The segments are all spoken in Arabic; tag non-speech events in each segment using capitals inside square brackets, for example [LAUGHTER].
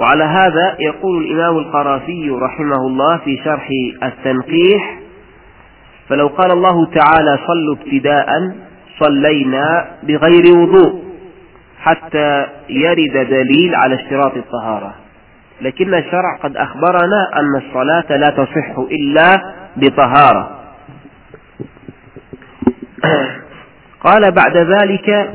وعلى هذا يقول الإمام القرافي رحمه الله في شرح التنقيح فلو قال الله تعالى صلوا ابتداء صلينا بغير وضوء حتى يرد دليل على اشتراط الطهارة. لكن الشرع قد أخبرنا أن الصلاة لا تصح إلا بطهارة. قال بعد ذلك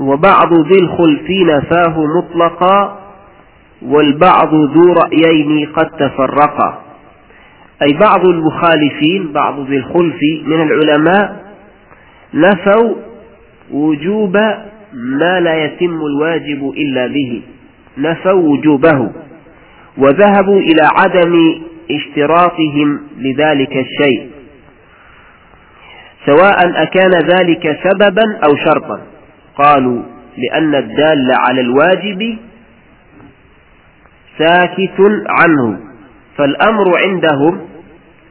وبعض ذي الخلف نفاه مطلقا والبعض ذو رأيين قد تفرقا. أي بعض المخالفين بعض ذي الخلف من العلماء نفوا وجوب ما لا يتم الواجب إلا به. نفوا وجوبه. وذهبوا إلى عدم اشتراطهم لذلك الشيء. سواء أكان ذلك سببا أو شرطا. قالوا لأن الدال على الواجب ساكت عنه فالأمر عندهم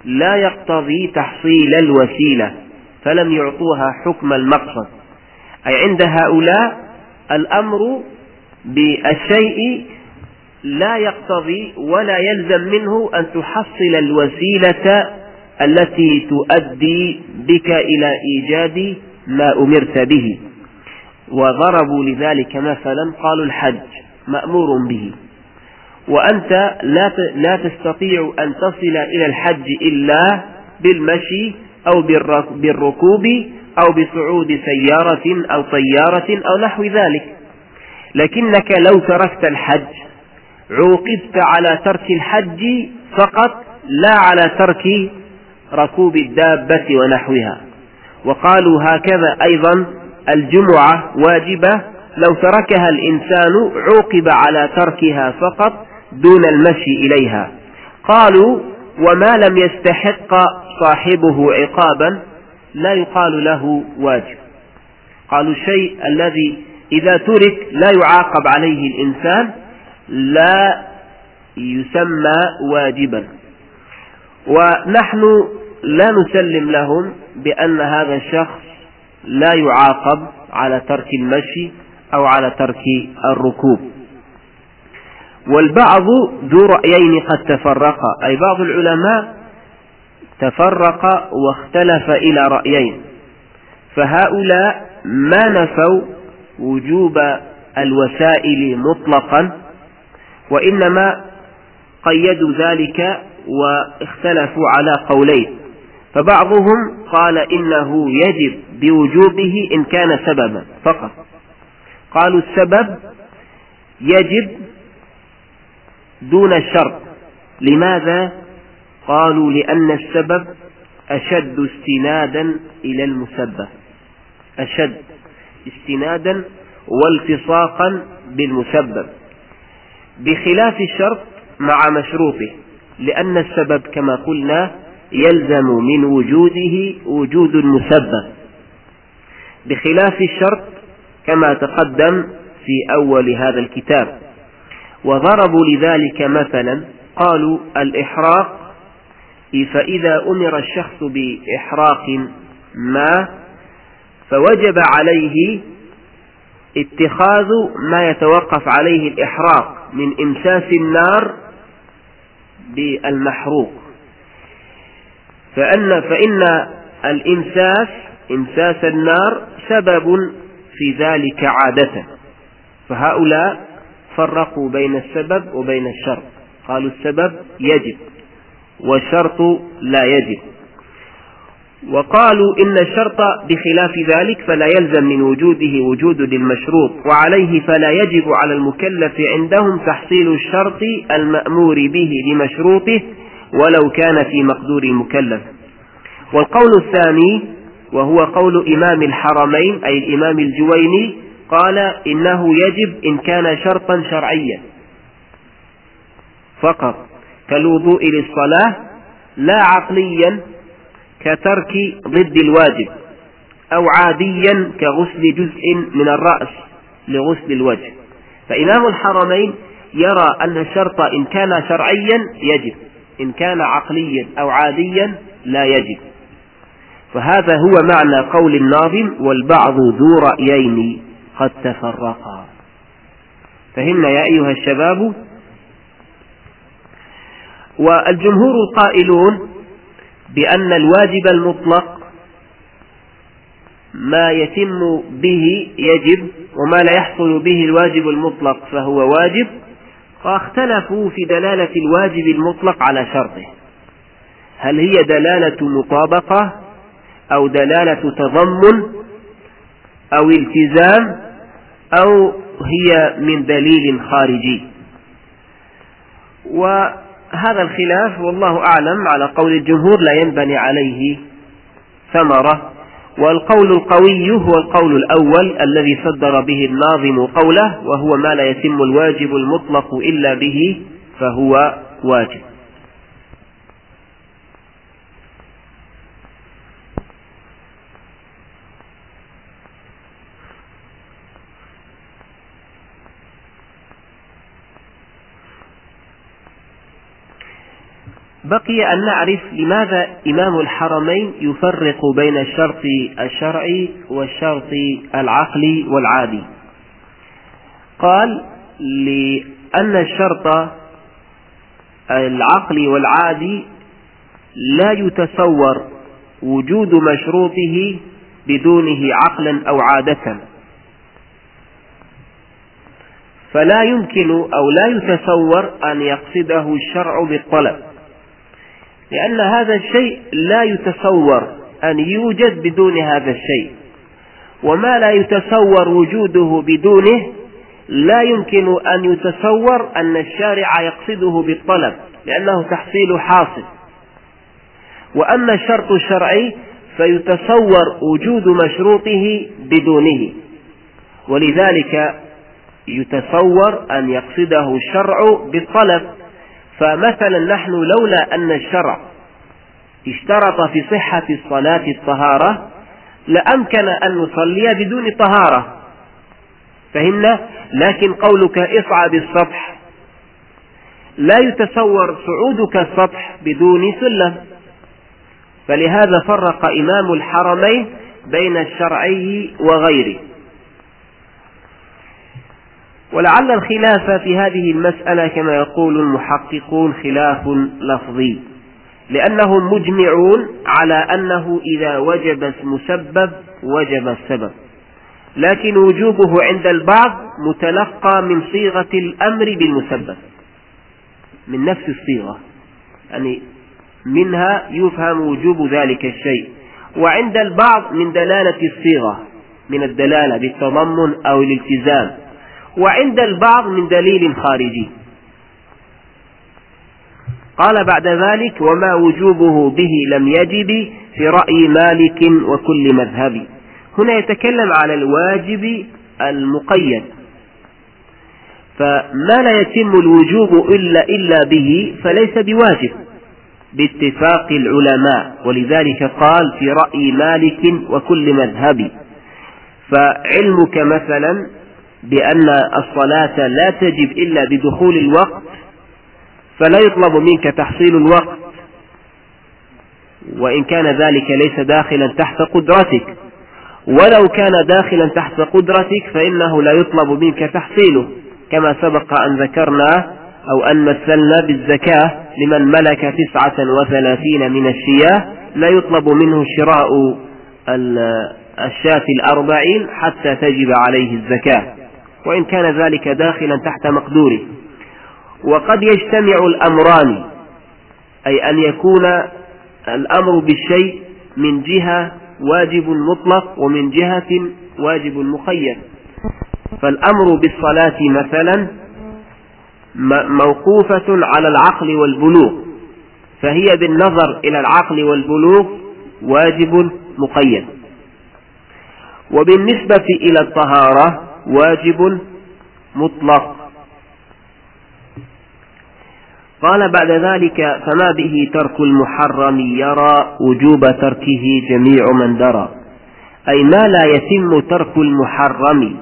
لا يقتضي تحصيل الوسيلة فلم يعطوها حكم المقصد. أي عند هؤلاء الأمر بالشيء لا يقتضي ولا يلزم منه أن تحصل الوسيلة التي تؤدي بك إلى إيجاد ما أمرت به. وضربوا لذلك مثلا قالوا الحج مأمور به. وأنت لا لا تستطيع أن تصل إلى الحج إلا بالمشي أو بالركوب أو بصعود سيارة أو طيارة أو نحو ذلك. لكنك لو تركت الحج عوقبت على ترك الحج فقط لا على ترك ركوب الدابة ونحوها. وقالوا هكذا أيضا الجمعة واجبة لو تركها الإنسان عوقب على تركها فقط دون المشي إليها. قالوا وما لم يستحق صاحبه عقابا لا يقال له واجب. قالوا الشيء الذي إذا ترك لا يعاقب عليه الإنسان لا يسمى واجبا. ونحن لا نسلم لهم بأن هذا الشخص لا يعاقب على ترك المشي أو على ترك الركوب. والبعض ذو رأيين قد تفرقا أي بعض العلماء تفرق واختلف إلى رأيين. فهؤلاء ما نفوا وجوب الوسائل مطلقا وإنما قيدوا ذلك واختلفوا على قولين. فبعضهم قال إنه يجب بوجوبه إن كان سببا فقط. قالوا السبب يجب دون الشرط. لماذا؟ قالوا لأن السبب أشد استنادا إلى المسبب. أشد استنادا والتصاقا بالمسبب. بخلاف الشرط مع مشروطه لأن السبب كما قلنا يلزم من وجوده وجود المسبب. بخلاف الشرط كما تقدم في أول هذا الكتاب. وضربوا لذلك مثلا قالوا الإحراق فإذا أمر الشخص بإحراق ما فوجب عليه اتخاذ ما يتوقف عليه الإحراق من إمساس النار بالمحروق. فأن فإن الإمساس إمساس النار سبب في ذلك عادة. فهؤلاء فرقوا بين السبب وبين الشرط. قالوا السبب يجب والشرط لا يجب. وقالوا إن الشرط بخلاف ذلك فلا يلزم من وجوده وجود للمشروط وعليه فلا يجب على المكلف عندهم تحصيل الشرط المأمور به لمشروطه ولو كان في مقدور المكلف والقول الثاني وهو قول إمام الحرمين أي الإمام الجويني قال إنه يجب إن كان شرطا شرعيا. فقط كالوضوء للصلاة لا عقليا كترك ضد الواجب أو عاديا كغسل جزء من الرأس لغسل الوجه. فإمام الحرمين يرى أن الشرط إن كان شرعيا يجب. إن كان عقليا أو عاديا لا يجب. فهذا هو معنى قول الناظم والبعض ذو رأيين قد تفرقا. فهمنا يا أيها الشباب. والجمهور القائلون بأن الواجب المطلق ما يتم به يجب وما لا يحصل به الواجب المطلق فهو واجب. واختلفوا في دلالة الواجب المطلق على شرطه. هل هي دلالة مطابقة أو دلالة تضمن أو التزام أو هي من دليل خارجي؟ وهذا الخلاف والله أعلم على قول الجمهور لا ينبني عليه ثمرة. والقول القوي هو القول الأول الذي صدر به الناظم قوله وهو ما لا يتم الواجب المطلق إلا به فهو واجب. بقي أن نعرف لماذا إمام الحرمين يفرق بين الشرط الشرعي والشرط العقلي والعادي. قال لأن الشرط العقلي والعادي لا يتصور وجود مشروطه بدونه عقلا أو عادة. فلا يمكن أو لا يتصور أن يقصده الشرع بالطلب. لأن هذا الشيء لا يتصور أن يوجد بدون هذا الشيء. وما لا يتصور وجوده بدونه لا يمكن أن يتصور أن الشارع يقصده بالطلب لأنه تحصيل حاصل. وأما الشرط الشرعي فيتصور وجود مشروطه بدونه. ولذلك يتصور أن يقصده الشرع بالطلب. فمثلا نحن لولا أن الشرع اشترط في صحة الصلاة الطهارة لأمكن أن نصلي بدون طهارة. فهمنا؟ لكن قولك اصعد السطح. لا يتصور صعودك السطح بدون سلم. فلهذا فرق إمام الحرمين بين الشرعي وغيره. ولعل الخلاف في هذه المسألة كما يقول المحققون خلاف لفظي لأنهم مجمعون على أنه إذا وجب مسبب وجب السبب. لكن وجوبه عند البعض متلقى من صيغة الأمر بالمسبب من نفس الصيغة يعني منها يفهم وجوب ذلك الشيء. وعند البعض من دلالة الصيغة من الدلالة بالتضمن أو الالتزام. وعند البعض من دليل خارجي. قال بعد ذلك وما وجوبه به لم يجب في رأي مالك وكل مذهب هنا يتكلم على الواجب المقيد. فما لا يتم الوجوب إلا إلا به فليس بواجب باتفاق العلماء. ولذلك قال في رأي مالك وكل مذهب فعلمك مثلا بأن الصلاة لا تجب إلا بدخول الوقت فلا يطلب منك تحصيل الوقت وإن كان ذلك ليس داخلا تحت قدرتك. ولو كان داخلا تحت قدرتك فإنه لا يطلب منك تحصيله كما سبق أن ذكرنا أو أن مثلنا بالزكاة لمن ملك تسعة وثلاثين من الشياه لا يطلب منه شراء الشاة الأربعين حتى تجب عليه الزكاة. وإن كان ذلك داخلا تحت مقدوره. وقد يجتمع الأمران أي أن يكون الأمر بالشيء من جهة واجب مطلق ومن جهة واجب مخير. فالأمر بالصلاة مثلا موقوفة على العقل والبلوغ فهي بالنظر إلى العقل والبلوغ واجب مقيد وبالنسبة إلى الطهارة واجب مطلق. قال بعد ذلك فما به ترك المحرم يرى وجوب تركه جميع من درى. أي ما لا يتم ترك المحرم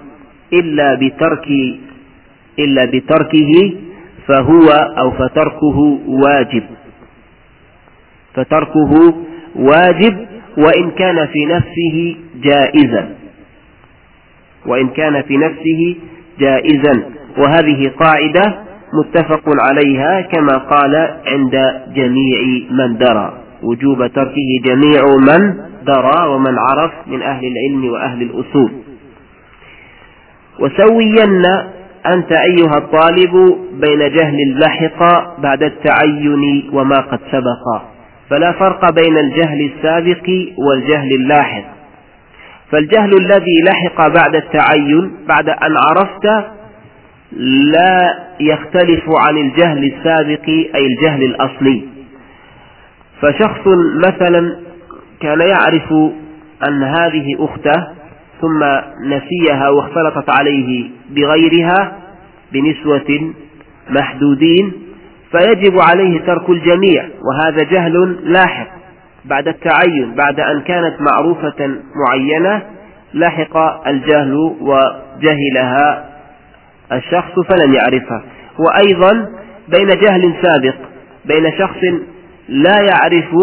إلا بترك إلا بتركه فهو أو فتركه واجب. فتركه واجب وإن كان في نفسه جائزا. وإن كان في نفسه جائزا. وهذه قاعدة متفق عليها كما قال عند جميع من درى. وجوب تركه جميع من درى ومن عرف من أهل العلم وأهل الأصول. وسوين أنت أيها الطالب بين جهل اللحق بعد التعين وما قد سبق. فلا فرق بين الجهل السابق والجهل اللاحق. فالجهل الذي لحق بعد التعين بعد أن عرفت لا يختلف عن الجهل السابق أي الجهل الأصلي. فشخص مثلا كان يعرف أن هذه أخته ثم نسيها واختلطت عليه بغيرها بنسوة محدودين فيجب عليه ترك الجميع وهذا جهل لاحق. بعد التعين بعد أن كانت معروفة معينة لحق الجهل وجهلها الشخص فلم يعرفها. وأيضا بين جهل سابق بين شخص لا يعرف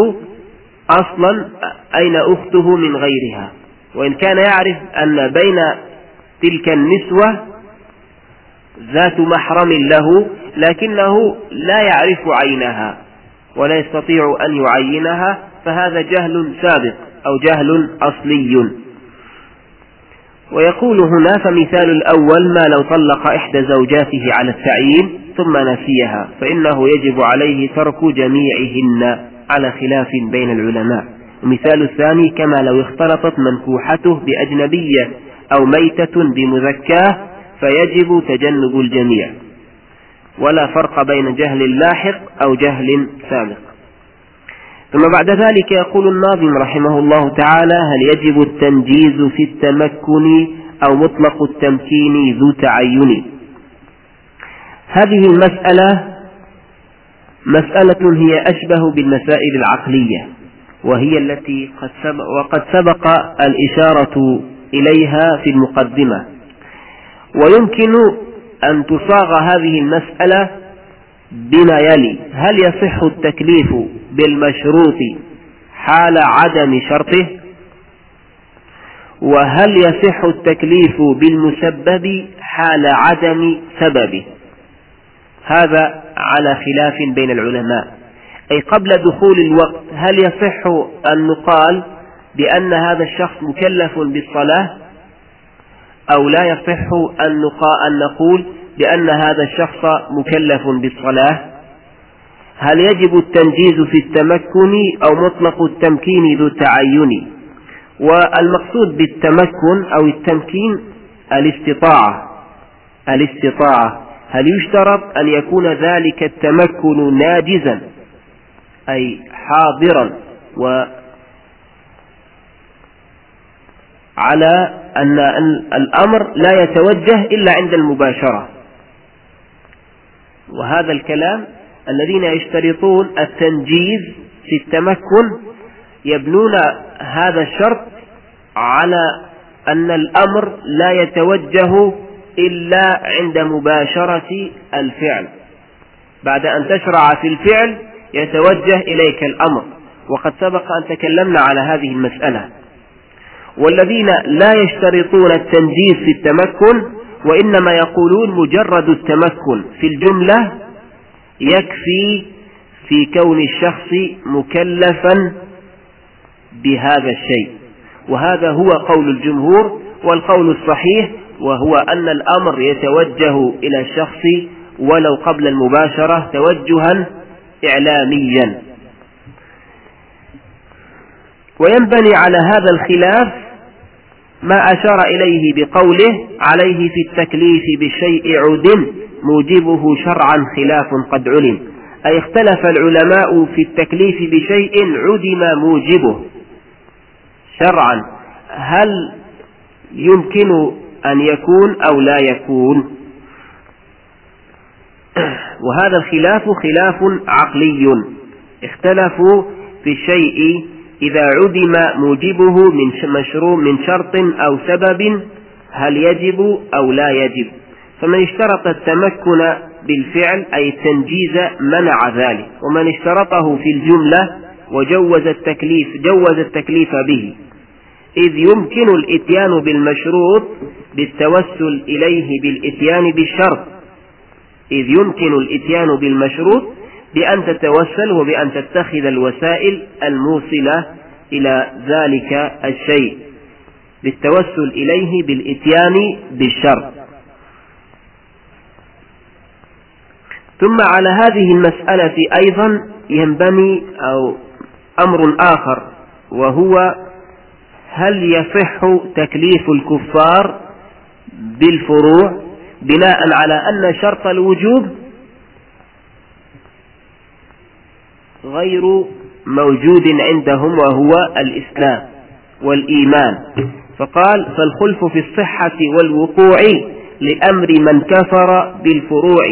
أصلا أين أخته من غيرها. وإن كان يعرف أن بين تلك النسوة ذات محرم له لكنه لا يعرف عينها ولا يستطيع أن يعينها. فهذا جهل سابق أو جهل أصلي. ويقول هنا فمثال الأول ما لو طلق إحدى زوجاته على التعيين ثم نسيها فإنه يجب عليه ترك جميعهن على خلاف بين العلماء. ومثال الثاني كما لو اختلطت منكوحته بأجنبية أو ميتة بمذكاه فيجب تجنب الجميع. ولا فرق بين جهل لاحق أو جهل سابق. ثم بعد ذلك يقول الناظم رحمه الله تعالى هل يجب التنجيز في التمكن أو مطلق التمكين ذو تعين؟ هذه المسألة مسألة هي أشبه بالمسائل العقلية وهي التي قد سبق وقد سبق الإشارة إليها في المقدمة. ويمكن أن تصاغ هذه المسألة بما يلي. هل يصح التكليف بالمشروط حال عدم شرطه؟ وهل يصح التكليف بالمسبب حال عدم سببه؟ هذا على خلاف بين العلماء. أي قبل دخول الوقت هل يصح أن نقال بأن هذا الشخص مكلف بالصلاة؟ أو لا يصح أن نقول بأن هذا الشخص مكلف بالصلاة؟ هل يجب التنجيز في التمكن أو مطلق التمكين ذو التعين والمقصود بالتمكن أو التمكين الاستطاعة. الاستطاعة. هل يشترط أن يكون ذلك التمكن ناجزا؟ أي حاضرا. و على أن الأمر لا يتوجه إلا عند المباشرة. وهذا الكلام الذين يشترطون التنجيز في التمكن يبنون هذا الشرط على أن الأمر لا يتوجه إلا عند مباشرة الفعل. بعد أن تشرع في الفعل يتوجه إليك الأمر. وقد سبق أن تكلمنا على هذه المسألة. والذين لا يشترطون التنجيز في التمكن وإنما يقولون مجرد التمكن في الجملة يكفي في كون الشخص مكلفا بهذا الشيء. وهذا هو قول الجمهور والقول الصحيح وهو أن الأمر يتوجه إلى الشخص ولو قبل المباشرة توجها إعلاميا. وينبني على هذا الخلاف ما أشار إليه بقوله عليه في التكليف بشيء عدم. موجبه شرعا خلاف قد علم. أي اختلف العلماء في التكليف بشيء عدم موجبه. شرعا. هل يمكن أن يكون أو لا يكون؟ [CLEARS THROAT] وهذا الخلاف خلاف عقلي. اختلفوا في الشيء إذا عدم موجبه من مشروع من شرط أو سبب هل يجب أو لا يجب؟ فمن اشترط التمكن بالفعل أي التنجيز منع ذلك. ومن اشترطه في الجملة وجوز التكليف جوز التكليف به. إذ يمكن الإتيان بالمشروط بالتوسل إليه بالإتيان بالشرط. إذ يمكن الإتيان بالمشروط بأن تتوسل وبأن تتخذ الوسائل الموصلة إلى ذلك الشيء. بالتوسل إليه بالإتيان بالشرط. ثم على هذه المسألة أيضا ينبني أو أمر آخر وهو هل يصح تكليف الكفار بالفروع بناء على أن شرط الوجوب غير موجود عندهم وهو الإسلام والإيمان؟ فقال فالخلف في الصحة والوقوع لأمر من كفر بالفروع.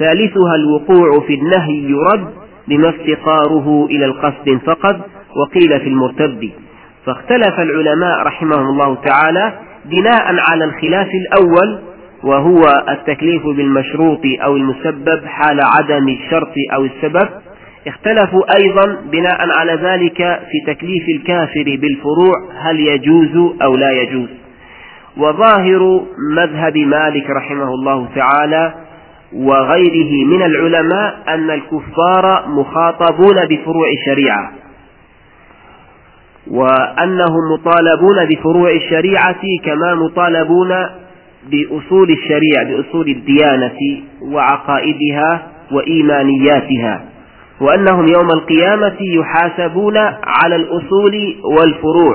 ثالثها الوقوع في النهي يرد بما افتقاره إلى القصد فقط وقيل في المرتد. فاختلف العلماء رحمهم الله تعالى بناء على الخلاف الأول وهو التكليف بالمشروط أو المسبب حال عدم الشرط أو السبب. اختلفوا أيضا بناء على ذلك في تكليف الكافر بالفروع هل يجوز أو لا يجوز. وظاهر مذهب مالك رحمه الله تعالى وغيره من العلماء أن الكفار مخاطبون بفروع الشريعة وأنهم مطالبون بفروع الشريعة كما مطالبون بأصول الشريعة بأصول الديانة وعقائدها وإيمانياتها وأنهم يوم القيامة يحاسبون على الأصول والفروع.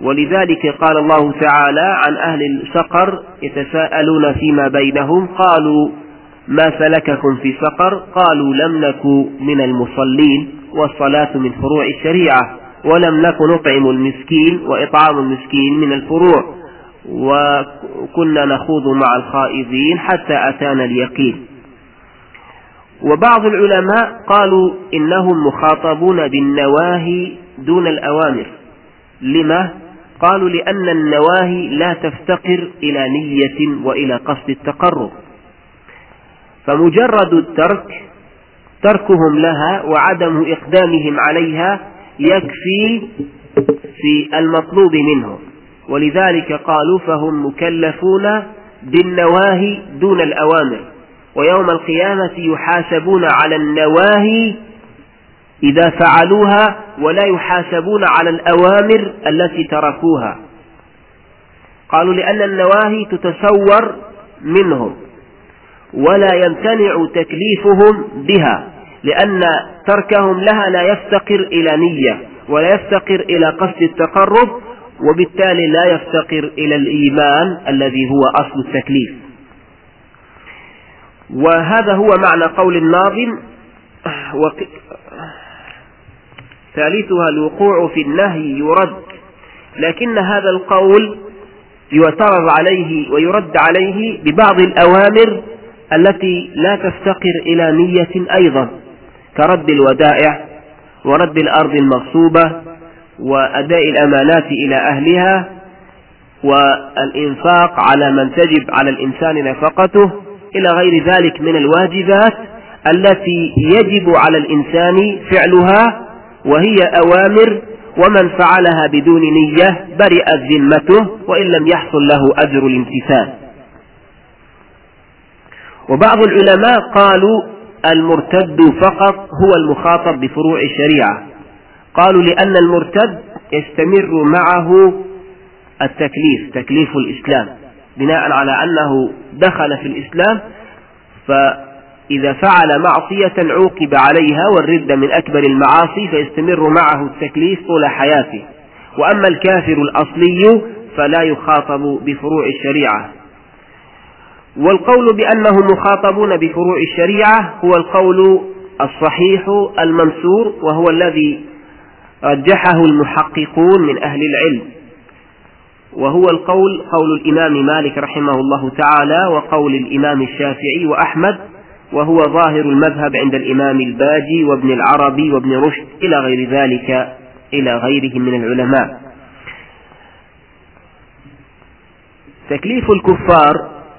ولذلك قال الله تعالى عن أهل السقر يتساءلون فيما بينهم قالوا ما سلككم في سقر قالوا لم نك من المصلين والصلاة من فروع الشريعة ولم نك نطعم المسكين وإطعام المسكين من الفروع وكنا نخوض مع الخائضين حتى أتانا اليقين وبعض العلماء قالوا إنهم مخاطبون بالنواهي دون الأوامر لما؟ قالوا لأن النواهي لا تفتقر إلى نية وإلى قصد التقرب فمجرد الترك تركهم لها وعدم إقدامهم عليها يكفي في المطلوب منهم ولذلك قالوا فهم مكلفون بالنواهي دون الأوامر ويوم القيامة يحاسبون على النواهي إذا فعلوها ولا يحاسبون على الأوامر التي تركوها. قالوا لأن النواهي تتصور منهم ولا يمتنع تكليفهم بها لأن تركهم لها لا يفتقر إلى نية ولا يفتقر إلى قصد التقرب وبالتالي لا يفتقر إلى الإيمان الذي هو أصل التكليف. وهذا هو معنى قول الناظم ثالثها الوقوع في النهي يرد. لكن هذا القول يعترض عليه ويرد عليه ببعض الأوامر التي لا تفتقر إلى نية أيضا كرد الودائع ورد الأرض المغصوبة وأداء الأمانات إلى أهلها والإنفاق على من تجب على الإنسان نفقته إلى غير ذلك من الواجبات التي يجب على الإنسان فعلها وهي أوامر ومن فعلها بدون نية برئت ذمته وإن لم يحصل له أجر الامتثال. وبعض العلماء قالوا المرتد فقط هو المخاطب بفروع الشريعة. قالوا لأن المرتد يستمر معه التكليف تكليف الإسلام. بناء على أنه دخل في الإسلام فإذا فعل معصية عوقب عليها والرد من أكبر المعاصي فيستمر معه التكليف طول حياته. وأما الكافر الأصلي فلا يخاطب بفروع الشريعة. والقول بأنهم مخاطبون بفروع الشريعة هو القول الصحيح المنصور وهو الذي رجحه المحققون من أهل العلم. وهو القول قول الإمام مالك رحمه الله تعالى وقول الإمام الشافعي وأحمد وهو ظاهر المذهب عند الإمام الباجي وابن العربي وابن رشد إلى غير ذلك إلى غيرهم من العلماء. تكليف الكفار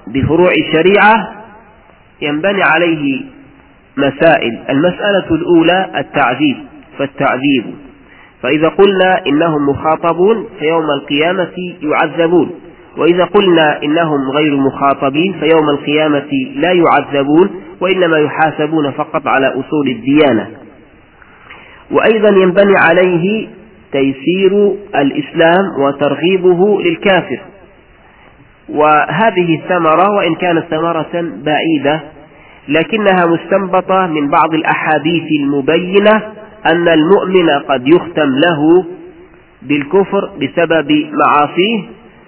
بفروع الشريعة ينبني عليه مسائل. المسألة الأولى التعذيب فالتعذيب. فإذا قلنا إنهم مخاطبون فيوم القيامة يعذبون. وإذا قلنا إنهم غير مخاطبين فيوم القيامة لا يعذبون. وإنما يحاسبون فقط على أصول الديانة. وأيضا ينبني عليه تيسير الإسلام وترغيبه للكافر. وهذه الثمرة وإن كانت ثمرة بعيدة لكنها مستنبطة من بعض الأحاديث المبينة أن المؤمن قد يختم له بالكفر بسبب معاصيه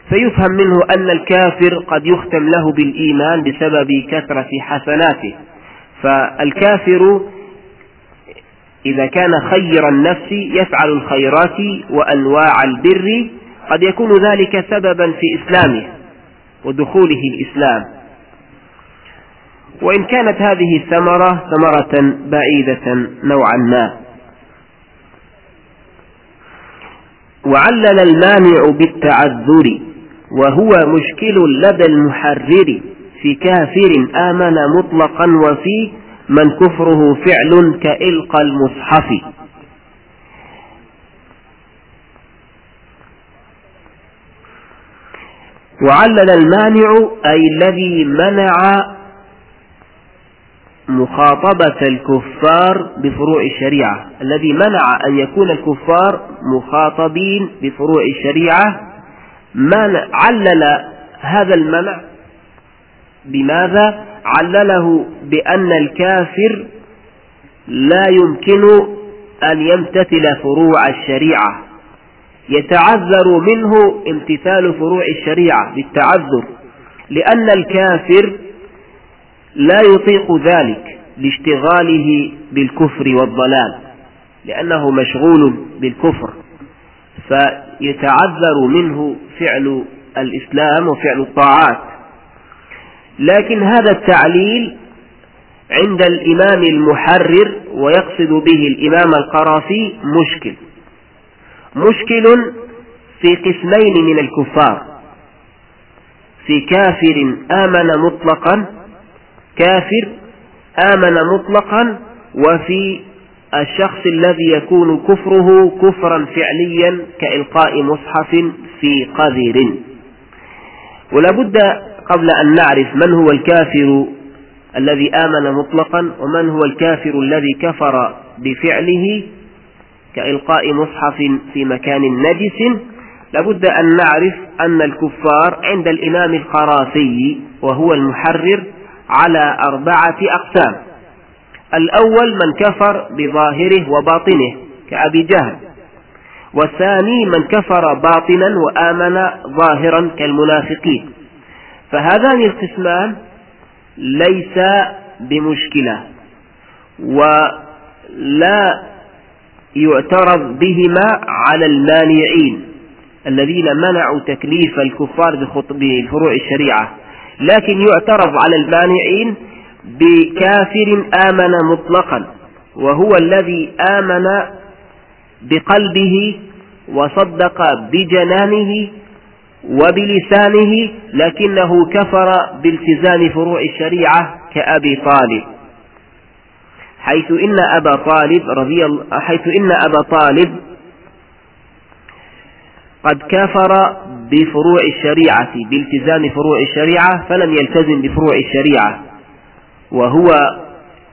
فيفهم منه أن الكافر قد يختم له بالإيمان بسبب كثرة حسناته. فالكافر إذا كان خير النفس يفعل الخيرات وأنواع البر قد يكون ذلك سببا في إسلامه ودخوله الإسلام. وإن كانت هذه الثمرة ثمرة بعيدة نوعا ما. وعلل المانع بالتعذر. وهو مشكل لدى المحرر في كافر آمن مطلقا وفي من كفره فعل كإلقى المصحف. وعلل المانع أي الذي منع مخاطبة الكفار بفروع الشريعة. الذي منع أن يكون الكفار مخاطبين بفروع الشريعة من علل هذا المنع بماذا علله بأن الكافر لا يمكن أن يمتثل فروع الشريعة. يتعذر منه امتثال فروع الشريعة بالتعذر لأن الكافر لا يطيق ذلك لاشتغاله بالكفر والضلال لأنه مشغول بالكفر. فيتعذر منه فعل الإسلام وفعل الطاعات. لكن هذا التعليل عند الإمام المحرر ويقصد به الإمام القرافي مشكل. مشكل في قسمين من الكفار. في كافر آمن مطلقا كافر آمن مطلقا وفي الشخص الذي يكون كفره كفرا فعليا كإلقاء مصحف في قذر ولا بد قبل أن نعرف من هو الكافر الذي آمن مطلقا ومن هو الكافر الذي كفر بفعله كإلقاء مصحف في مكان نجس. لابد أن نعرف أن الكفار عند الإمام الخرافي وهو المحرر على أربعة أقسام. الأول من كفر بظاهره وباطنه كأبي جهل والثاني من كفر باطنا وآمن ظاهرا كالمنافقين. فهذان القسمان ليس بمشكلة ولا يعترض بهما على المانعين الذين منعوا تكليف الكفار بفروع الشريعة لكن يعترض على المانعين بكافر آمن مطلقا وهو الذي آمن بقلبه وصدق بجنانه وبلسانه لكنه كفر بالتزام فروع الشريعة كأبي طالب. حيث إن أبا طالب رضي الله حيث إن أبا طالب قد كفر بفروع الشريعة بالتزام فروع الشريعة فلم يلتزم بفروع الشريعة. وهو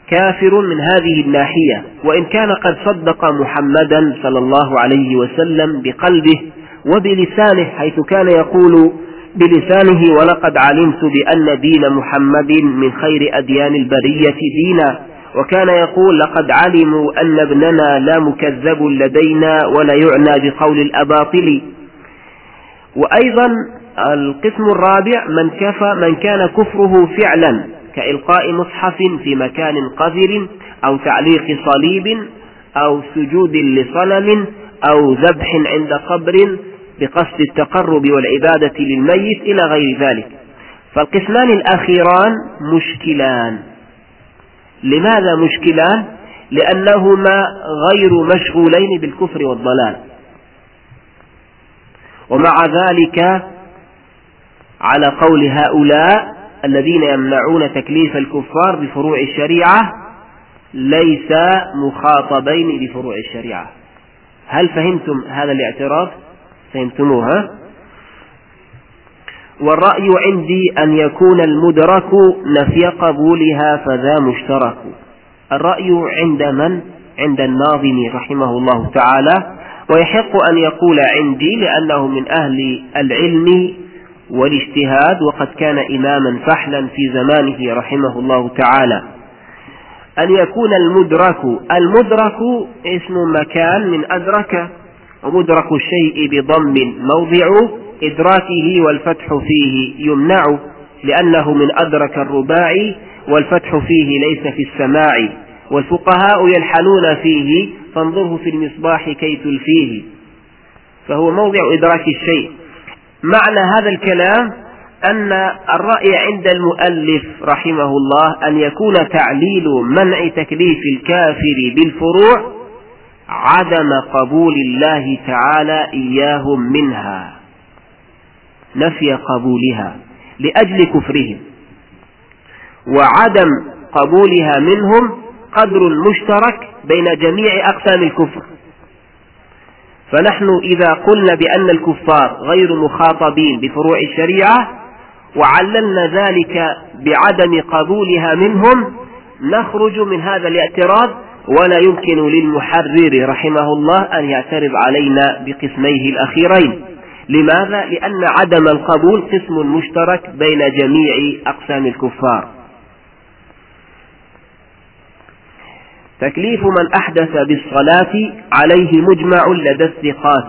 كافر من هذه الناحية وإن كان قد صدق محمدا صلى الله عليه وسلم بقلبه وبلسانه حيث كان يقول بلسانه ولقد علمت بأن دين محمد من خير أديان البرية دينا وكان يقول لقد علموا أن ابننا لا مكذب لدينا ولا يعنى بقول الأباطل وأيضا القسم الرابع من كفى من كان كفره فعلا كإلقاء مصحف في مكان قذر أو تعليق صليب أو سجود لصنم أو ذبح عند قبر بقصد التقرب والعبادة للميت إلى غير ذلك. فالقسمان الأخيران مشكلان. لماذا مشكلان؟ لأنهما غير مشغولين بالكفر والضلال. ومع ذلك على قول هؤلاء الذين يمنعون تكليف الكفار بفروع الشريعة ليس مخاطبين بفروع الشريعة. هل فهمتم هذا الاعتراف فهمتموها؟ والرأي عندي أن يكون المدرك نفي قبولها فذا مشترك. الرأي عند من؟ عند الناظم رحمه الله تعالى. ويحق أن يقول عندي لأنه من أهل العلم والاجتهاد وقد كان إماما فحلا في زمانه رحمه الله تعالى. أن يكون المدرك المدرك اسم مكان من أدرك ومدرك الشيء بضم موضع إدراكه والفتح فيه يمنع لأنه من أدرك الرباعي والفتح فيه ليس في السماع. والفقهاء يلحنون فيه فانظره في المصباح كي تلفيه. فهو موضع إدراك الشيء. معنى هذا الكلام أن الرأي عند المؤلف رحمه الله أن يكون تعليل منع تكليف الكافر بالفروع عدم قبول الله تعالى إياهم منها نفي قبولها لأجل كفرهم وعدم قبولها منهم قدر مشترك بين جميع أقسام الكفر. فنحن إذا قلنا بأن الكفار غير مخاطبين بفروع الشريعة وعللنا ذلك بعدم قبولها منهم نخرج من هذا الاعتراض ولا يمكن للمحرر رحمه الله أن يعترض علينا بقسميه الأخيرين لماذا؟ لأن عدم القبول قسم مشترك بين جميع أقسام الكفار تكليف من أحدث بالصلاة عليه مجمع لدى الثقات.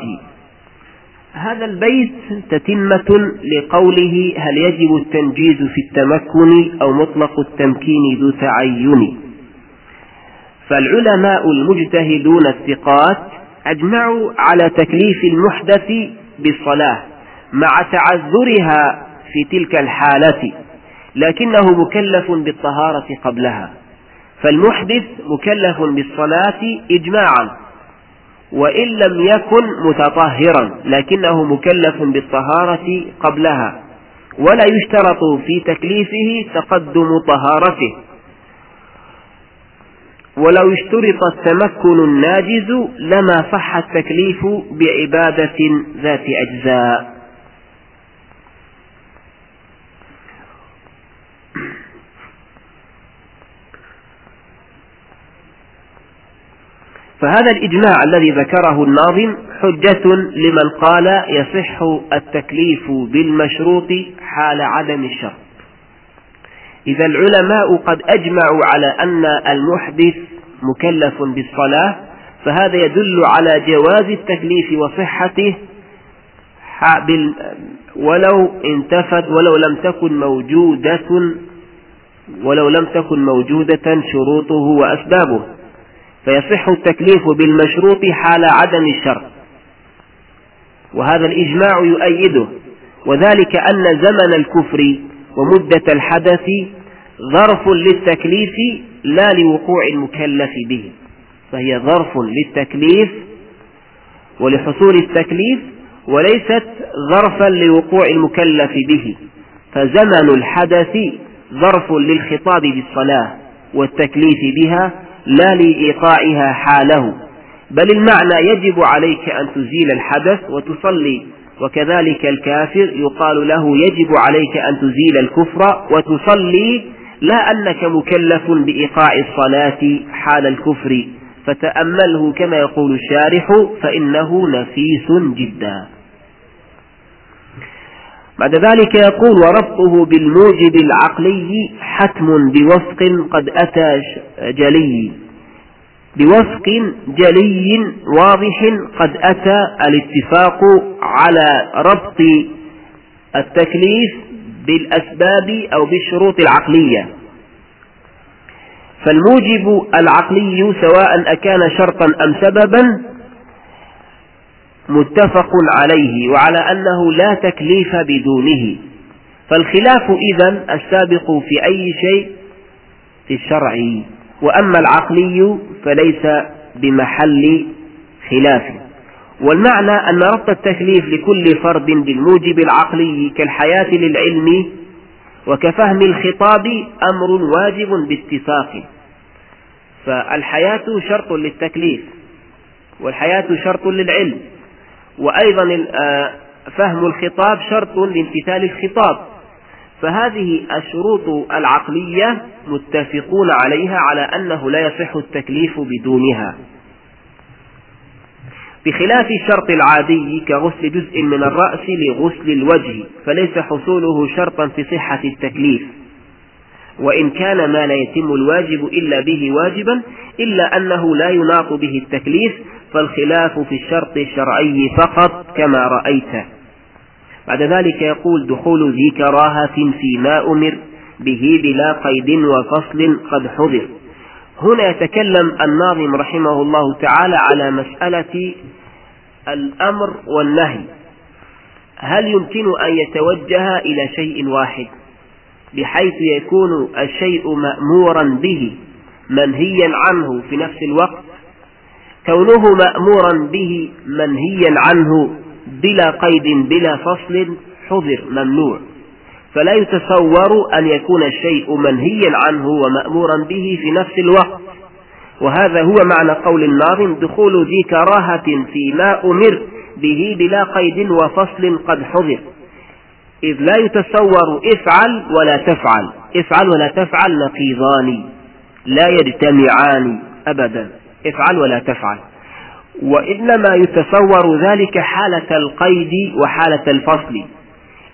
هذا البيت تتمة لقوله هل يجب التنجيز في التمكن أو مطلق التمكين ذو تعين. فالعلماء المجتهدون الثقات أجمعوا على تكليف المحدث بالصلاة مع تعذرها في تلك الحالة لكنه مكلف بالطهارة قبلها. فالمحدث مكلف بالصلاة إجماعا وإن لم يكن متطهرا لكنه مكلف بالطهارة قبلها ولا يشترط في تكليفه تقدم طهارته. ولو اشترط التمكن الناجز لما صح التكليف بعبادة ذات أجزاء. فهذا الإجماع الذي ذكره الناظم حجة لمن قال يصح التكليف بالمشروط حال عدم الشرط. إذا العلماء قد أجمعوا على أن المحدث مكلف بالصلاة فهذا يدل على جواز التكليف وصحته ولو انتفت ولو لم تكن موجودة ولو لم تكن موجودة شروطه وأسبابه. فيصح التكليف بالمشروط حال عدم الشرط. وهذا الإجماع يؤيده وذلك أن زمن الكفر ومدة الحدث ظرف للتكليف لا لوقوع المكلف به. فهي ظرف للتكليف ولحصول التكليف وليست ظرفا لوقوع المكلف به. فزمن الحدث ظرف للخطاب بالصلاة والتكليف بها لا لإيقاعها حاله بل المعنى يجب عليك أن تزيل الحدث وتصلي. وكذلك الكافر يقال له يجب عليك أن تزيل الكفر وتصلي لا أنك مكلف بإيقاع الصلاة حال الكفر. فتأمله كما يقول الشارح فإنه نفيس جدا. بعد ذلك يقول وربطه بالموجب العقلي حتم بوفق قد أتى جلي. بوفق جلي واضح قد أتى الاتفاق على ربط التكليف بالأسباب أو بالشروط العقلية. فالموجب العقلي سواء أكان شرطا أم سببا متفق عليه وعلى أنه لا تكليف بدونه. فالخلاف إذن السابق في أي شيء في الشرع. وأما العقلي فليس بمحل خلاف. والمعنى أن ربط التكليف لكل فرد بالموجب العقلي كالحياة للعلم وكفهم الخطاب أمر واجب باتفاق. فالحياة شرط للتكليف والحياة شرط للعلم. وأيضا آه، فهم الخطاب شرط لامتثال الخطاب. فهذه الشروط العقلية متفقون عليها على أنه لا يصح التكليف بدونها. بخلاف الشرط العادي كغسل جزء من الرأس لغسل الوجه فليس حصوله شرطا في صحة التكليف. وإن كان ما لا يتم الواجب إلا به واجبا إلا أنه لا يناط به التكليف فالخلاف في الشرط الشرعي فقط كما رأيت. بعد ذلك يقول دخول ذي كراهة فيما أمر به بلا قيد وفصل قد حضر. هنا يتكلم الناظم رحمه الله تعالى على مسألة الأمر والنهي. هل يمكن أن يتوجه إلى شيء واحد بحيث يكون الشيء مأمورا به منهيا عنه في نفس الوقت؟ كونه مأمورا به منهيا عنه بلا قيد بلا فصل حظر ممنوع. فلا يتصور أن يكون الشيء منهيا عنه ومأمورا به في نفس الوقت. وهذا هو معنى قول الناظم دخول ذي كراهة فيما أمر به بلا قيد وفصل قد حظر إذ لا يتصور افعل ولا تفعل. افعل ولا تفعل نقيضان لا يجتمعان أبدا. افعل ولا تفعل. وإنما يتصور ذلك حالة القيد وحالة الفصل.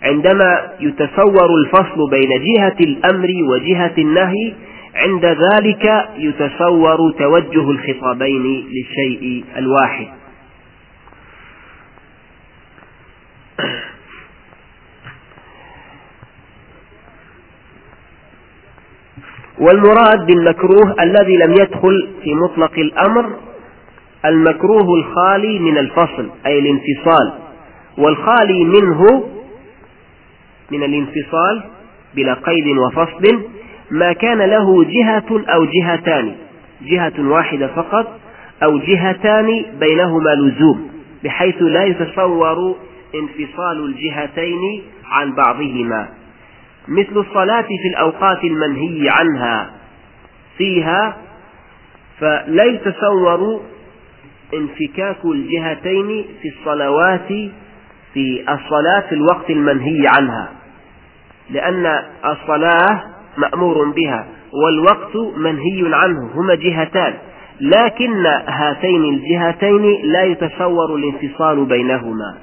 عندما يتصور الفصل بين جهة الأمر وجهة النهي عند ذلك يتصور توجه الخطابين للشيء الواحد. والمراد بالمكروه الذي لم يدخل في مطلق الأمر المكروه الخالي من الفصل أي الانفصال. والخالي منه من الانفصال بلا قيد وفصل ما كان له جهة أو جهتان جهة واحدة فقط أو جهتان بينهما لزوم بحيث لا يتصور انفصال الجهتين عن بعضهما. مثل الصلاة في الأوقات المنهي عنها. فيها فلا يتصور انفكاك الجهتين في الصلوات في الصلاة في الوقت المنهي عنها. لأن الصلاة مأمور بها والوقت منهي عنه هما جهتان. لكن هاتين الجهتين لا يتصور الانفصال بينهما.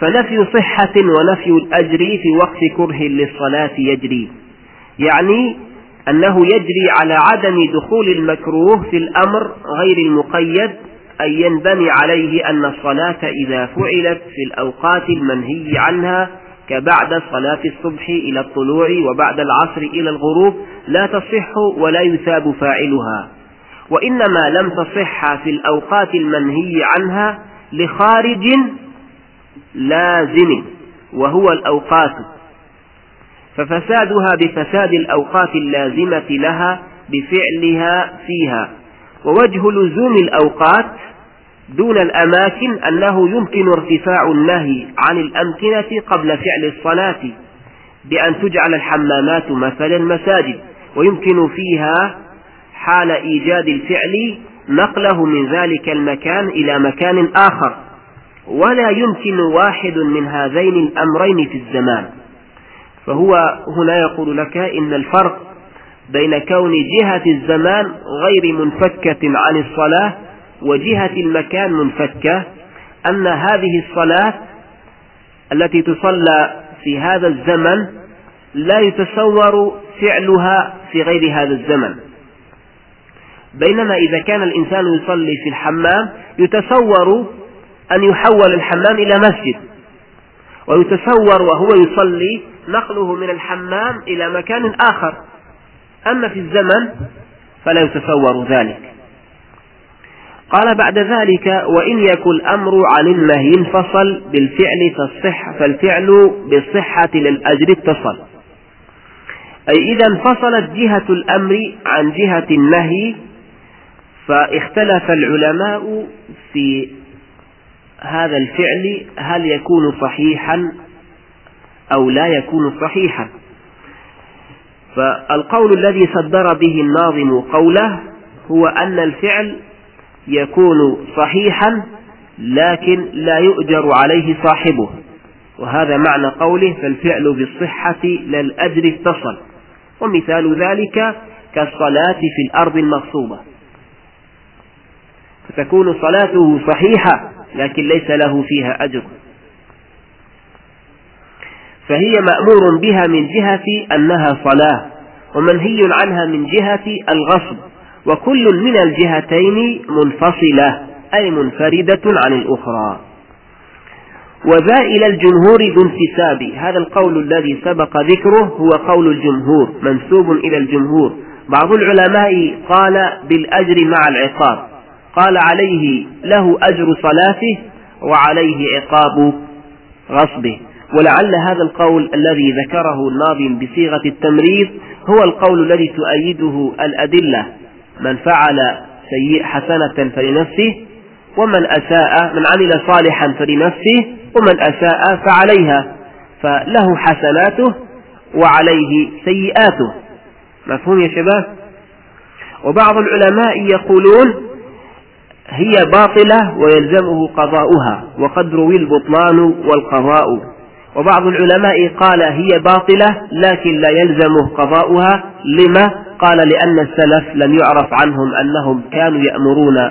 فنفي صحة ونفي الأجر في وقت كره للصلاة يجري. يعني أنه يجري على عدم دخول المكروه في الأمر غير المقيد أن ينبني عليه أن الصلاة إذا فعلت في الأوقات المنهي عنها كبعد صلاة الصبح إلى الطلوع وبعد العصر إلى الغروب لا تصح ولا يثاب فاعلها. وإنما لم تصح في الأوقات المنهي عنها لخارج لازم وهو الأوقات. ففسادها بفساد الأوقات اللازمة لها بفعلها فيها. ووجه لزوم الأوقات دون الأماكن أنه يمكن ارتفاع النهي عن الأمكنة قبل فعل الصلاة بأن تجعل الحمامات مثلا مساجد. ويمكن فيها حال إيجاد الفعل نقله من ذلك المكان إلى مكان آخر. ولا يمكن واحد من هذين الأمرين في الزمان. فهو هنا يقول لك إن الفرق بين كون جهة الزمان غير منفكة عن الصلاة وجهة المكان منفكة أن هذه الصلاة التي تصلى في هذا الزمن لا يتصور فعلها في غير هذا الزمن. بينما إذا كان الإنسان يصلي في الحمام يتصور أن يحول الحمام إلى مسجد. ويتصور وهو يصلي نقله من الحمام إلى مكان آخر. أما في الزمن فلا يتصور ذلك. قال بعد ذلك وإن يكن الأمر عن النهي انفصل بالفعل فالصح فالفعل بالصحة للأجر اتصل. أي إذا انفصلت جهة الأمر عن جهة النهي فاختلف العلماء في هذا الفعل هل يكون صحيحا أو لا يكون صحيحا؟ فالقول الذي صدر به الناظم قوله هو أن الفعل يكون صحيحا لكن لا يؤجر عليه صاحبه وهذا معنى قوله فالفعل بالصحة لا الأجر اتصل ومثال ذلك كالصلاة في الأرض المغصوبة فتكون صلاته صحيحة لكن ليس له فيها أجر. فهي مأمور بها من جهة أنها صلاة ومنهي عنها من جهة الغصب وكل من الجهتين منفصلة أي منفردة عن الأخرى. وذا إلى الجمهور ذو انتساب هذا القول الذي سبق ذكره هو قول الجمهور منسوب إلى الجمهور. بعض العلماء قال بالأجر مع العقاب. قال عليه له أجر صلاته وعليه عقاب غصبه. ولعل هذا القول الذي ذكره الناظم بصيغة التمريض هو القول الذي تؤيده الأدلة من فعل سيء حسنة فلنفسه ومن أساء من عمل صالحا فلنفسه ومن أساء فعليها فله حسناته وعليه سيئاته. مفهوم يا شباب؟ وبعض العلماء يقولون هي باطلة ويلزمه قضاؤها وقد روي البطلان والقضاء. وبعض العلماء قال هي باطلة لكن لا يلزمه قضاؤها. لما؟ قال لأن السلف لم يعرف عنهم أنهم كانوا يأمرون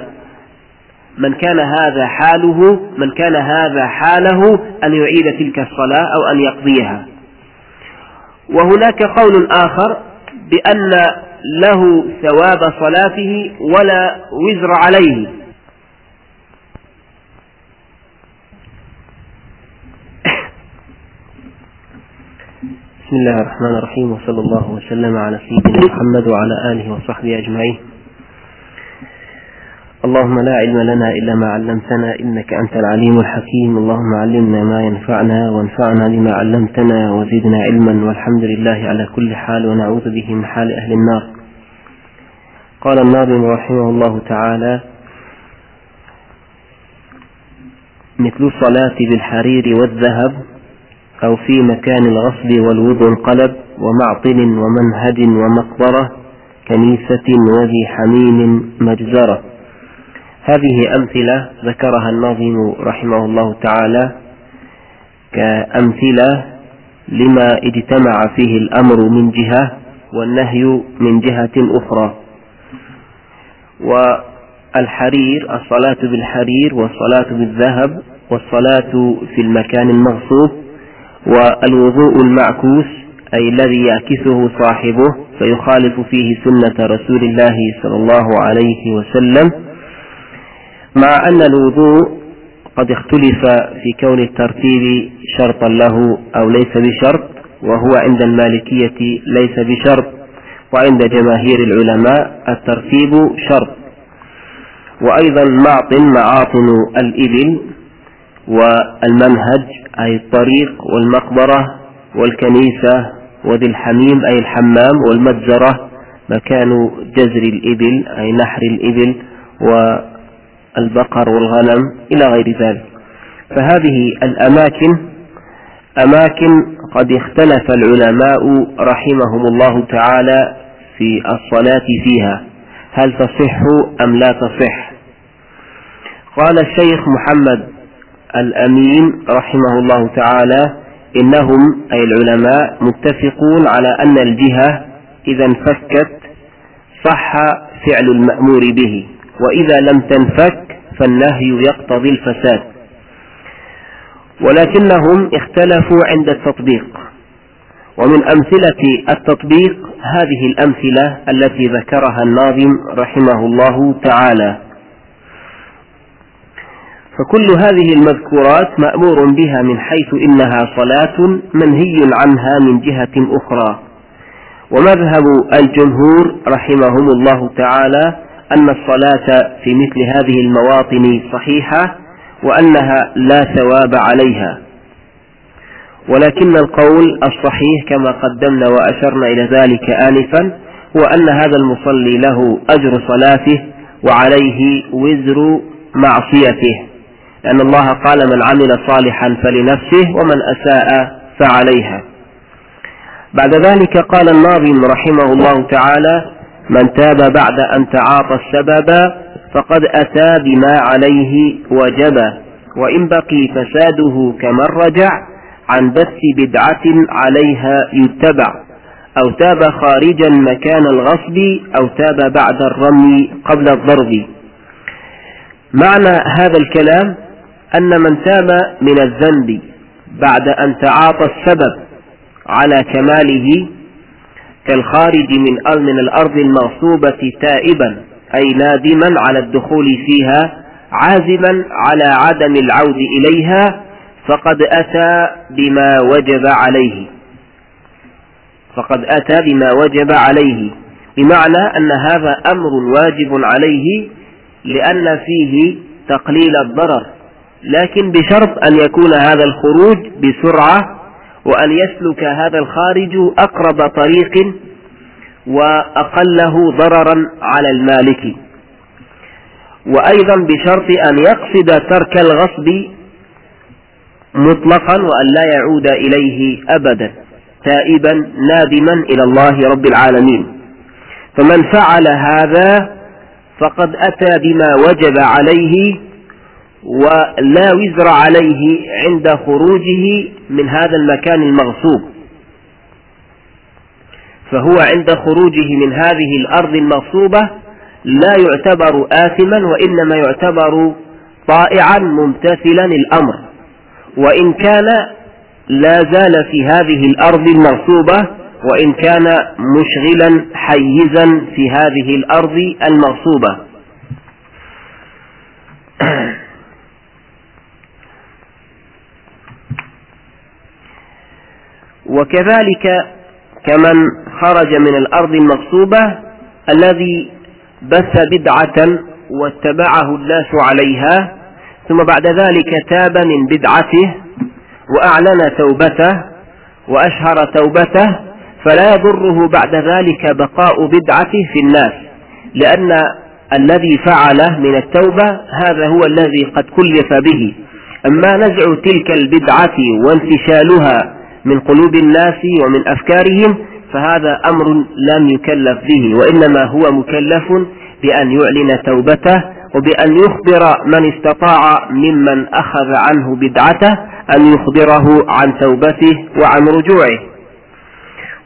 من كان هذا حاله من كان هذا حاله أن يعيد تلك الصلاة أو أن يقضيها. وهناك قول آخر بأن له ثواب صلاته ولا وزر عليه. بسم الله الرحمن الرحيم وصلى الله وسلم على سيدنا محمد وعلى آله وصحبه أجمعين. اللهم لا علم لنا إلا ما علمتنا إنك أنت العليم الحكيم. اللهم علمنا ما ينفعنا وانفعنا بما علمتنا وزدنا علما والحمد لله على كل حال ونعوذ به من حال أهل النار. قال الناظم رحمه الله تعالى مثل الصلاة بالحرير والذهب أو في مكان الغصب والوضع انقلب ومعطل ومنهج ومقبرة كنيسة وذي حميم مجزرة. هذه أمثلة ذكرها الناظم رحمه الله تعالى كأمثلة لما اجتمع فيه الأمر من جهة والنهي من جهة أخرى. والحرير الصلاة بالحرير والصلاة بالذهب والصلاة في المكان المغصوب والوضوء المعكوس أي الذي يعكسه صاحبه فيخالف فيه سنة رسول الله صلى الله عليه وسلم. مع أن الوضوء قد اختلف في كون الترتيب شرطا له أو ليس بشرط وهو عند المالكية ليس بشرط وعند جماهير العلماء الترتيب شرط. وأيضا معطن معاطن الإبل والمنهج أي الطريق والمقبرة والكنيسة وذي الحميم أي الحمام والمجزرة مكان جزر الإبل أي نحر الإبل والبقر والغنم إلى غير ذلك. فهذه الأماكن أماكن قد اختلف العلماء رحمهم الله تعالى في الصلاة فيها. هل تصح أم لا تصح؟ قال الشيخ محمد الأمين رحمه الله تعالى إنهم أي العلماء متفقون على أن الجهة إذا انفكت صح فعل المأمور به وإذا لم تنفك فالنهي يقتضي الفساد. ولكنهم اختلفوا عند التطبيق ومن أمثلة التطبيق هذه الأمثلة التي ذكرها الناظم رحمه الله تعالى. فكل هذه المذكورات مأمور بها من حيث إنها صلاة منهي عنها من جهة أخرى. ومذهب الجمهور رحمهم الله تعالى أن الصلاة في مثل هذه المواطن صحيحة وأنها لا ثواب عليها. ولكن القول الصحيح كما قدمنا وأشرنا إلى ذلك آنفا هو أن هذا المصلي له أجر صلاته وعليه وزر معصيته. لأن الله قال من عمل صالحا فلنفسه ومن أساء فعليها. بعد ذلك قال الناظم رحمه الله تعالى من تاب بعد أن تعاطى السبب فقد أتى بما عليه وجب وإن بقي فساده كمن رجع عن بث بدعة عليها يتبع أو تاب خارجا مكان الغصب أو تاب بعد الرمي قبل الضرب. معنى هذا الكلام أن من تاب من الذنب بعد أن تعاطى السبب على كماله كالخارج من من الأرض المغصوبة تائبا أي نادما على الدخول فيها عازما على عدم العود إليها فقد أتى بما وجب عليه. فقد أتى بما وجب عليه. بمعنى أن هذا أمر واجب عليه لأن فيه تقليل الضرر. لكن بشرط أن يكون هذا الخروج بسرعة وأن يسلك هذا الخارج أقرب طريق وأقله ضررا على المالك. وأيضا بشرط أن يقصد ترك الغصب مطلقا وأن لا يعود إليه أبدا تائبا نادما إلى الله رب العالمين. فمن فعل هذا فقد أتى بما وجب عليه ولا وزر عليه عند خروجه من هذا المكان المغصوب. فهو عند خروجه من هذه الأرض المغصوبة لا يعتبر آثما وإنما يعتبر طائعا ممتثلا الأمر. وإن كان لا زال في هذه الأرض المغصوبة وإن كان مشغلا حيزا في هذه الأرض المغصوبة. [CLEARS THROAT] وكذلك كمن خرج من الأرض المغصوبة الذي بث بدعة واتبعه الناس عليها ثم بعد ذلك تاب من بدعته وأعلن توبته وأشهر توبته فلا يضره بعد ذلك بقاء بدعته في الناس لأن الذي فعله من التوبة هذا هو الذي قد كلف به. أما نزع تلك البدعة وانتشالها من قلوب الناس ومن أفكارهم فهذا أمر لم يكلف به وإنما هو مكلف بأن يعلن توبته وبأن يخبر من استطاع ممن أخذ عنه بدعته أن يخبره عن توبته وعن رجوعه.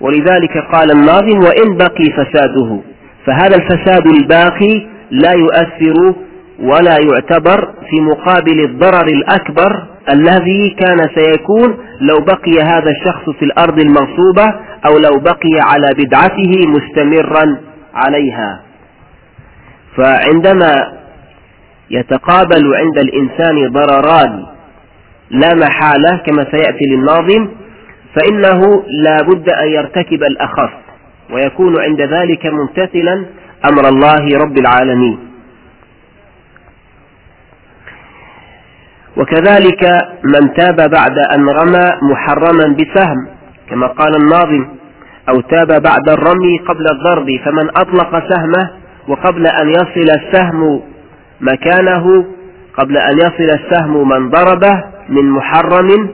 ولذلك قال الناظم وإن بقي فساده. فهذا الفساد الباقي لا يؤثر ولا يعتبر في مقابل الضرر الأكبر الذي كان سيكون لو بقي هذا الشخص في الأرض المغصوبة أو لو بقي على بدعته مستمرا عليها. فعندما يتقابل عند الإنسان ضرران لا محالة كما سيأتي للناظم فإنه لا بد أن يرتكب الأخف ويكون عند ذلك ممتثلا أمر الله رب العالمين. وكذلك من تاب بعد أن رمى محرما بسهم كما قال الناظم أو تاب بعد الرمي قبل الضرب فمن أطلق سهمه وقبل أن يصل السهم مكانه قبل أن يصل السهم من ضربه من محرم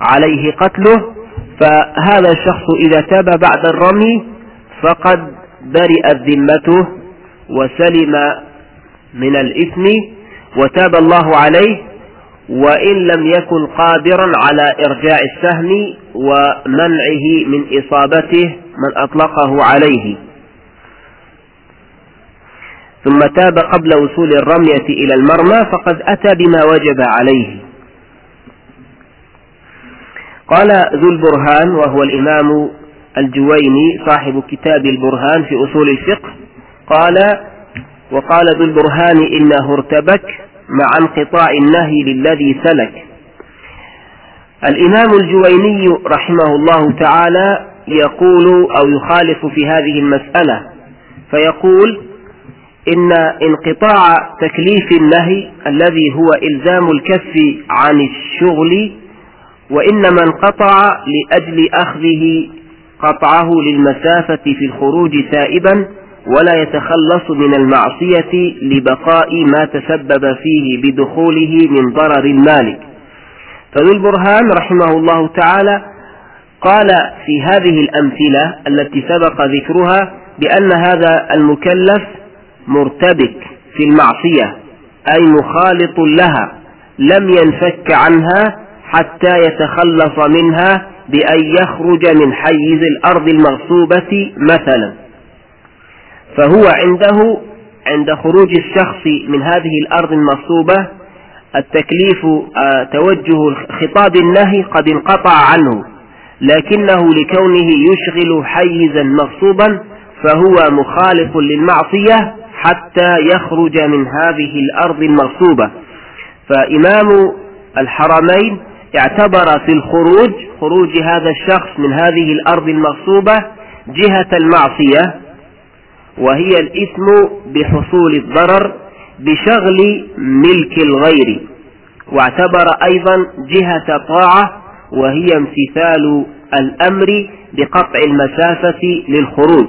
عليه قتله فهذا الشخص إذا تاب بعد الرمي فقد برئت ذمته وسلم من الإثم وتاب الله عليه وإن لم يكن قادرا على إرجاع السهم ومنعه من إصابته من أطلقه عليه. ثم تاب قبل وصول الرمية إلى المرمى فقد أتى بما وجب عليه. قال ذو البرهان وهو الإمام الجويني صاحب كتاب البرهان في أصول الفقه قال وقال ذو البرهان إنه ارتبك مع انقطاع النهي للذي سلك. الإمام الجويني رحمه الله تعالى يقول أو يخالف في هذه المسألة فيقول إن انقطاع تكليف النهي الذي هو إلزام الكف عن الشغل وإنما انقطع لأجل أخذه قطعه للمسافة في الخروج سائبا ولا يتخلص من المعصية لبقاء ما تسبب فيه بدخوله من ضرر المالك. فذو البرهان رحمه الله تعالى قال في هذه الأمثلة التي سبق ذكرها بأن هذا المكلف مرتبك في المعصية أي مخالط لها لم ينفك عنها حتى يتخلص منها بأن يخرج من حيز الأرض المغصوبة مثلا. فهو عنده عند خروج الشخص من هذه الأرض المغصوبة التكليف آه، توجه خطاب النهي قد انقطع عنه لكنه لكونه يشغل حيزا مغصوبا فهو مخالف للمعصية حتى يخرج من هذه الأرض المغصوبة فإمام الحرمين اعتبر في الخروج خروج هذا الشخص من هذه الأرض المغصوبة جهة المعصية وهي الإثم بحصول الضرر بشغل ملك الغير. واعتبر أيضا جهة طاعة وهي امتثال الأمر بقطع المسافة للخروج.